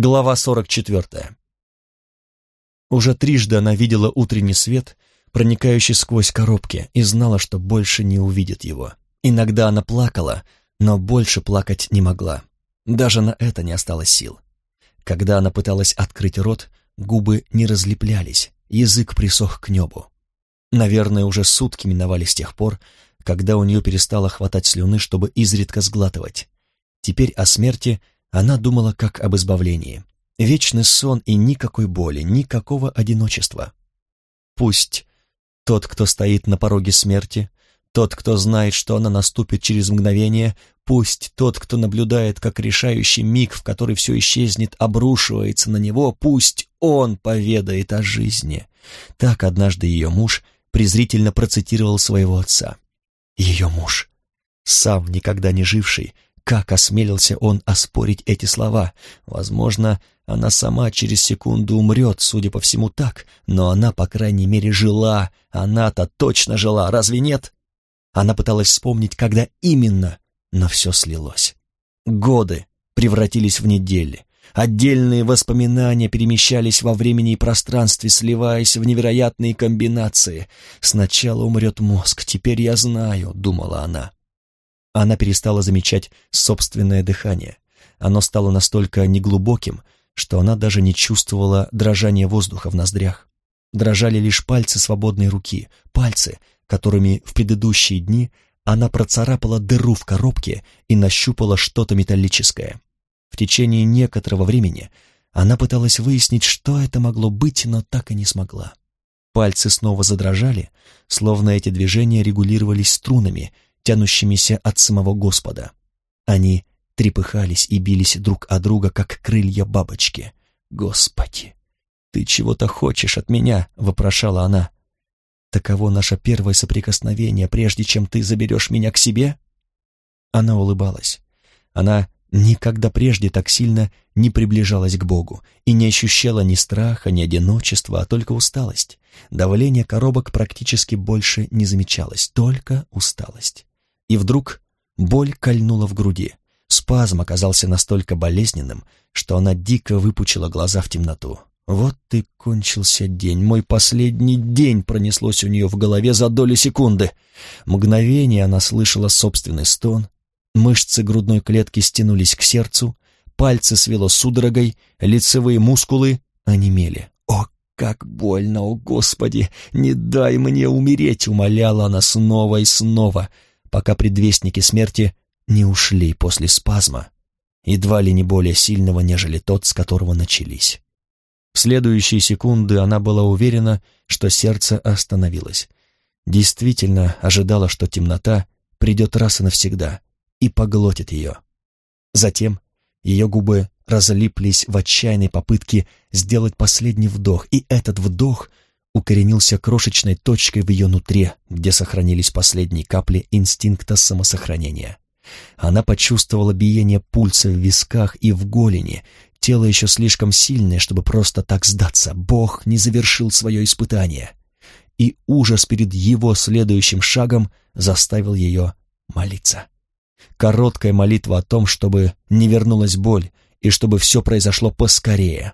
Глава 44. Уже трижды она видела утренний свет, проникающий сквозь коробки, и знала, что больше не увидит его. Иногда она плакала, но больше плакать не могла. Даже на это не осталось сил. Когда она пыталась открыть рот, губы не разлеплялись, язык присох к небу. Наверное, уже сутки миновали с тех пор, когда у нее перестало хватать слюны, чтобы изредка сглатывать. Теперь о смерти – она думала как об избавлении. Вечный сон и никакой боли, никакого одиночества. Пусть тот, кто стоит на пороге смерти, тот, кто знает, что она наступит через мгновение, пусть тот, кто наблюдает, как решающий миг, в который все исчезнет, обрушивается на него, пусть он поведает о жизни. Так однажды ее муж презрительно процитировал своего отца. Ее муж, сам никогда не живший, как осмелился он оспорить эти слова? Возможно, она сама через секунду умрет, судя по всему, так, но она, по крайней мере, жила, она-то точно жила, разве нет? Она пыталась вспомнить, когда именно, но все слилось. Годы превратились в недели. Отдельные воспоминания перемещались во времени и пространстве, сливаясь в невероятные комбинации. «Сначала умрет мозг, теперь я знаю», — думала она. Она перестала замечать собственное дыхание. Оно стало настолько неглубоким, что она даже не чувствовала дрожания воздуха в ноздрях. Дрожали лишь пальцы свободной руки, пальцы, которыми в предыдущие дни она процарапала дыру в коробке и нащупала что-то металлическое. В течение некоторого времени она пыталась выяснить, что это могло быть, но так и не смогла. Пальцы снова задрожали, словно эти движения регулировались струнами, тянущимися от самого Господа. Они трепыхались и бились друг о друга, как крылья бабочки. «Господи, ты чего-то хочешь от меня?» — вопрошала она. «Таково наше первое соприкосновение, прежде чем ты заберешь меня к себе?» Она улыбалась. Она никогда прежде так сильно не приближалась к Богу и не ощущала ни страха, ни одиночества, а только усталость. Давление коробок практически больше не замечалось, только усталость. И вдруг боль кольнула в груди. Спазм оказался настолько болезненным, что она дико выпучила глаза в темноту. «Вот и кончился день, мой последний день!» пронеслось у нее в голове за долю секунды. Мгновение она слышала собственный стон, мышцы грудной клетки стянулись к сердцу, пальцы свело судорогой, лицевые мускулы онемели. «О, как больно, о Господи! Не дай мне умереть!» — умоляла она снова и снова — пока предвестники смерти не ушли после спазма, едва ли не более сильного, нежели тот, с которого начались. В следующие секунды она была уверена, что сердце остановилось. Действительно ожидала, что темнота придет раз и навсегда и поглотит ее. Затем ее губы разлиплись в отчаянной попытке сделать последний вдох, и этот вдох — укоренился крошечной точкой в ее нутре, где сохранились последние капли инстинкта самосохранения. Она почувствовала биение пульса в висках и в голени, тело еще слишком сильное, чтобы просто так сдаться. Бог не завершил свое испытание. И ужас перед его следующим шагом заставил ее молиться. Короткая молитва о том, чтобы не вернулась боль и чтобы все произошло поскорее.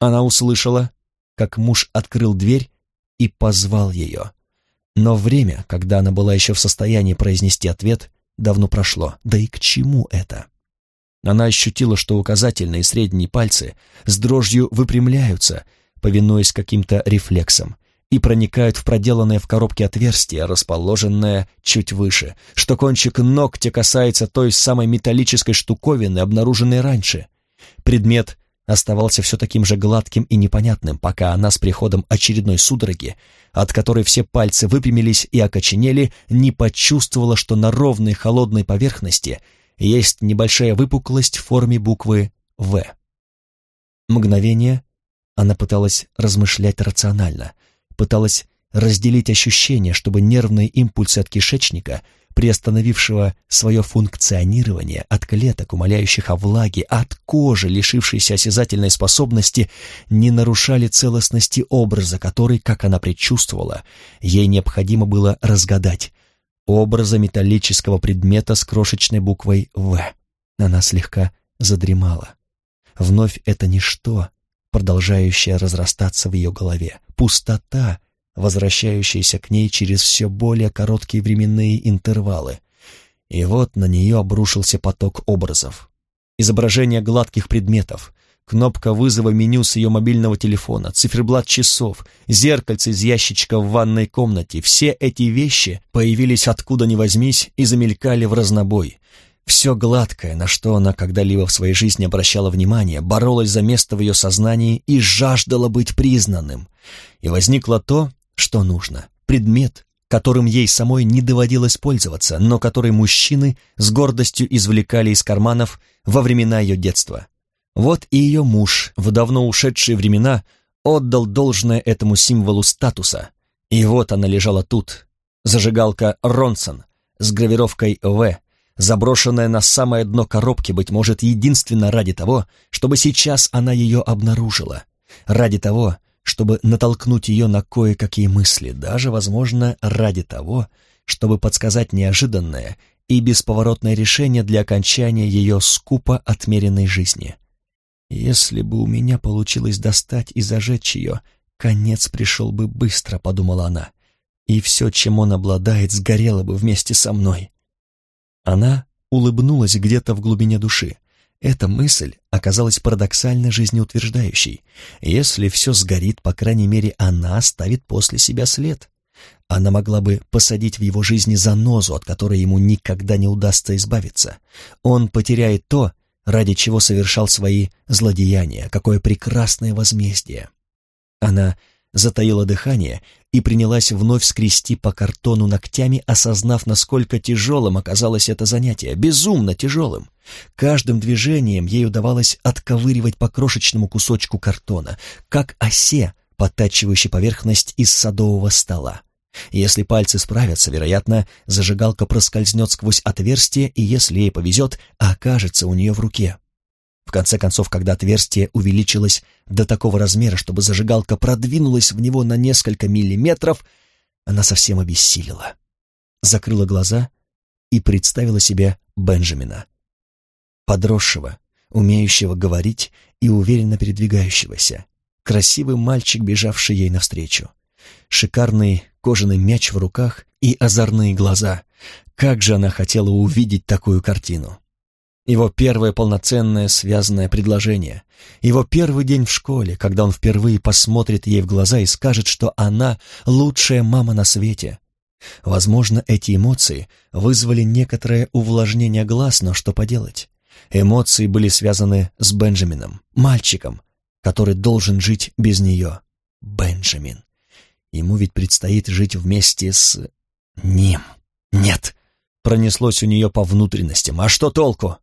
Она услышала как муж открыл дверь и позвал ее. Но время, когда она была еще в состоянии произнести ответ, давно прошло. Да и к чему это? Она ощутила, что указательные и средние пальцы с дрожью выпрямляются, повинуясь каким-то рефлексам, и проникают в проделанное в коробке отверстие, расположенное чуть выше, что кончик ногтя касается той самой металлической штуковины, обнаруженной раньше. Предмет оставался все таким же гладким и непонятным, пока она с приходом очередной судороги, от которой все пальцы выпрямились и окоченели, не почувствовала, что на ровной холодной поверхности есть небольшая выпуклость в форме буквы «В». Мгновение она пыталась размышлять рационально, пыталась разделить ощущения, чтобы нервные импульсы от кишечника приостановившего свое функционирование от клеток, умоляющих о влаге, от кожи, лишившейся осязательной способности, не нарушали целостности образа, который, как она предчувствовала, ей необходимо было разгадать. Образа металлического предмета с крошечной буквой «В». Она слегка задремала. Вновь это ничто, продолжающее разрастаться в ее голове. Пустота, возвращающаяся к ней через все более короткие временные интервалы. И вот на нее обрушился поток образов. Изображение гладких предметов, кнопка вызова меню с ее мобильного телефона, циферблат часов, зеркальце из ящичка в ванной комнате. Все эти вещи появились откуда ни возьмись и замелькали в разнобой. Все гладкое, на что она когда-либо в своей жизни обращала внимание, боролось за место в ее сознании и жаждало быть признанным. И возникло то, что нужно. Предмет, которым ей самой не доводилось пользоваться, но который мужчины с гордостью извлекали из карманов во времена ее детства. Вот и ее муж в давно ушедшие времена отдал должное этому символу статуса. И вот она лежала тут, зажигалка Ронсон с гравировкой «В», заброшенная на самое дно коробки, быть может, единственно ради того, чтобы сейчас она ее обнаружила, ради того, чтобы натолкнуть ее на кое-какие мысли, даже, возможно, ради того, чтобы подсказать неожиданное и бесповоротное решение для окончания ее скупо отмеренной жизни. «Если бы у меня получилось достать и зажечь ее, конец пришел бы быстро», — подумала она, «и все, чем он обладает, сгорело бы вместе со мной». Она улыбнулась где-то в глубине души. Эта мысль оказалась парадоксально жизнеутверждающей. Если все сгорит, по крайней мере, она оставит после себя след. Она могла бы посадить в его жизни занозу, от которой ему никогда не удастся избавиться. Он потеряет то, ради чего совершал свои злодеяния. Какое прекрасное возмездие! Она затаила дыхание и принялась вновь скрести по картону ногтями, осознав, насколько тяжелым оказалось это занятие, безумно тяжелым. Каждым движением ей удавалось отковыривать по крошечному кусочку картона, как осе, подтачивающей поверхность из садового стола. Если пальцы справятся, вероятно, зажигалка проскользнет сквозь отверстие, и если ей повезет, окажется у нее в руке. В конце концов, когда отверстие увеличилось до такого размера, чтобы зажигалка продвинулась в него на несколько миллиметров, она совсем обессилила. Закрыла глаза и представила себе Бенджамина. Подросшего, умеющего говорить и уверенно передвигающегося. Красивый мальчик, бежавший ей навстречу. Шикарный кожаный мяч в руках и озорные глаза. Как же она хотела увидеть такую картину! его первое полноценное связанное предложение, его первый день в школе, когда он впервые посмотрит ей в глаза и скажет, что она лучшая мама на свете. Возможно, эти эмоции вызвали некоторое увлажнение глаз, но что поделать? Эмоции были связаны с Бенджамином, мальчиком, который должен жить без нее. Бенджамин. Ему ведь предстоит жить вместе с... ним. Нет. Пронеслось у нее по внутренностям. А что толку?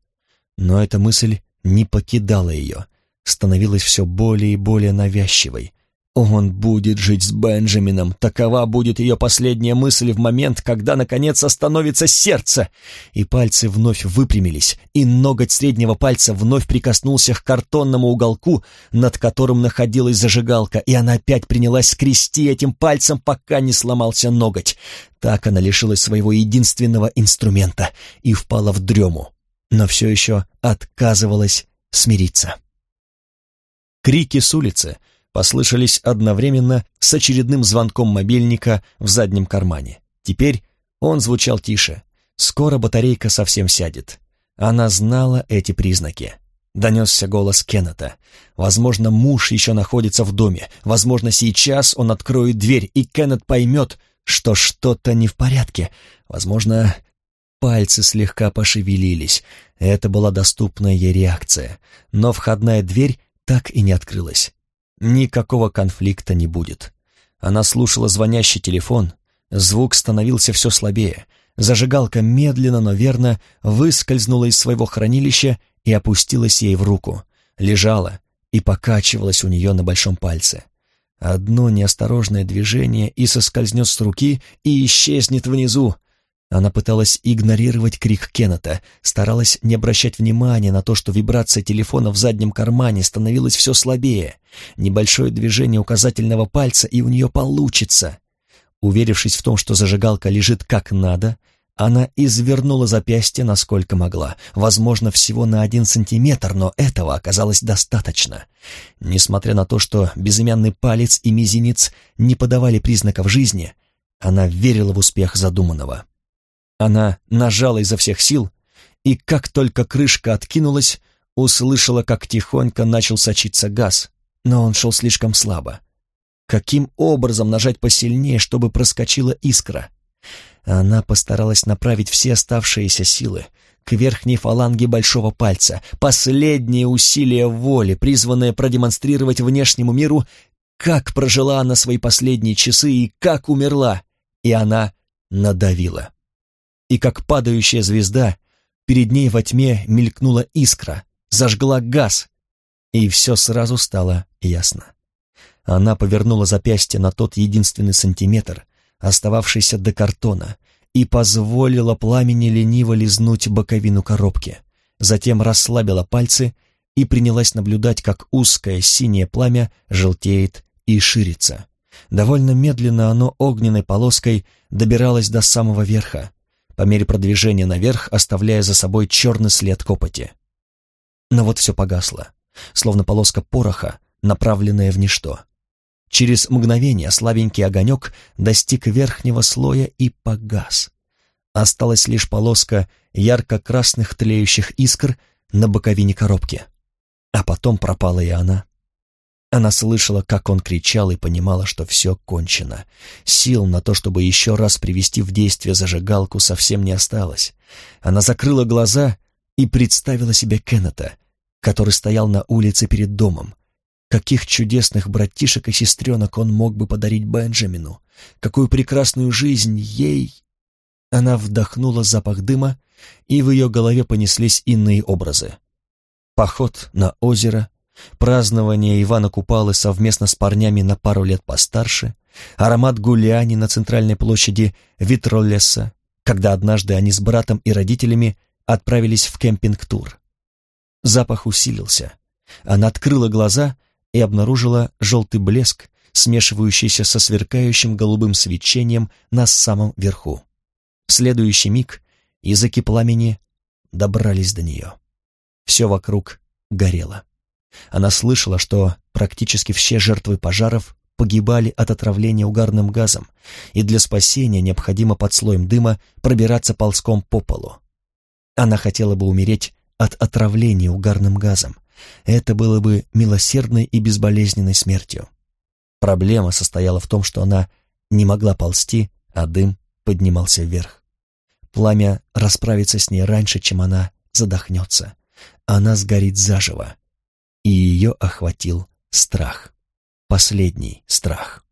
Но эта мысль не покидала ее, становилась все более и более навязчивой. Он будет жить с Бенджамином, такова будет ее последняя мысль в момент, когда, наконец, остановится сердце. И пальцы вновь выпрямились, и ноготь среднего пальца вновь прикоснулся к картонному уголку, над которым находилась зажигалка, и она опять принялась скрести этим пальцем, пока не сломался ноготь. Так она лишилась своего единственного инструмента и впала в дрему но все еще отказывалась смириться. Крики с улицы послышались одновременно с очередным звонком мобильника в заднем кармане. Теперь он звучал тише. Скоро батарейка совсем сядет. Она знала эти признаки. Донесся голос Кеннета. Возможно, муж еще находится в доме. Возможно, сейчас он откроет дверь, и Кеннет поймет, что что-то не в порядке. Возможно, Пальцы слегка пошевелились. Это была доступная ей реакция. Но входная дверь так и не открылась. Никакого конфликта не будет. Она слушала звонящий телефон. Звук становился все слабее. Зажигалка медленно, но верно выскользнула из своего хранилища и опустилась ей в руку. Лежала и покачивалась у нее на большом пальце. Одно неосторожное движение и соскользнет с руки и исчезнет внизу. Она пыталась игнорировать крик Кеннета, старалась не обращать внимания на то, что вибрация телефона в заднем кармане становилась все слабее. Небольшое движение указательного пальца, и у нее получится. Уверившись в том, что зажигалка лежит как надо, Она извернула запястье насколько могла, возможно, всего на один сантиметр, но этого оказалось достаточно. Несмотря на то, что безымянный палец и мизинец не подавали признаков жизни, она верила в успех задуманного. Она нажала изо всех сил, и как только крышка откинулась, услышала, как тихонько начал сочиться газ, но он шел слишком слабо. Каким образом нажать посильнее, чтобы проскочила искра? Она постаралась направить все оставшиеся силы к верхней фаланге большого пальца, последнее усилие воли, призванное продемонстрировать внешнему миру, как прожила она свои последние часы и как умерла, и она надавила. И как падающая звезда, перед ней во тьме мелькнула искра, зажгла газ, и все сразу стало ясно. Она повернула запястье на тот единственный сантиметр, остававшийся до картона, и позволила пламени лениво лизнуть боковину коробки. Затем расслабила пальцы и принялась наблюдать, как узкое синее пламя желтеет и ширится. Довольно медленно оно огненной полоской добиралось до самого верха, по мере продвижения наверх оставляя за собой черный след копоти. Но вот все погасло, словно полоска пороха, направленная в ничто. Через мгновение слабенький огонек достиг верхнего слоя и погас. Осталась лишь полоска ярко-красных тлеющих искр на боковине коробки. А потом пропала и она. Она слышала, как он кричал, и понимала, что все кончено. Сил на то, чтобы еще раз привести в действие зажигалку, совсем не осталось. Она закрыла глаза и представила себе Кеннета, который стоял на улице перед домом, Каких чудесных братишек и сестренок он мог бы подарить Бенджамину? Какую прекрасную жизнь ей! Она вдохнула запах дыма, и в ее голове понеслись иные образы. Поход на озеро, празднование Ивана Купалы совместно с парнями на пару лет постарше, аромат гуляни на центральной площади Витролеса, когда однажды они с братом и родителями отправились в кемпинг-тур. Запах усилился. Она открыла глаза и обнаружила желтый блеск, смешивающийся со сверкающим голубым свечением на самом верху. В следующий миг языки пламени добрались до нее. Все вокруг горело. Она слышала, что практически все жертвы пожаров погибали от отравления угарным газом, и для спасения необходимо под слоем дыма пробираться ползком по полу. Она хотела бы умереть от отравления угарным газом, это было бы милосердной и безболезненной смертью. Проблема состояла в том, что она не могла ползти, а дым поднимался вверх. Пламя расправится с ней раньше, чем она задохнется. Она сгорит заживо. И ее охватил страх. Последний страх.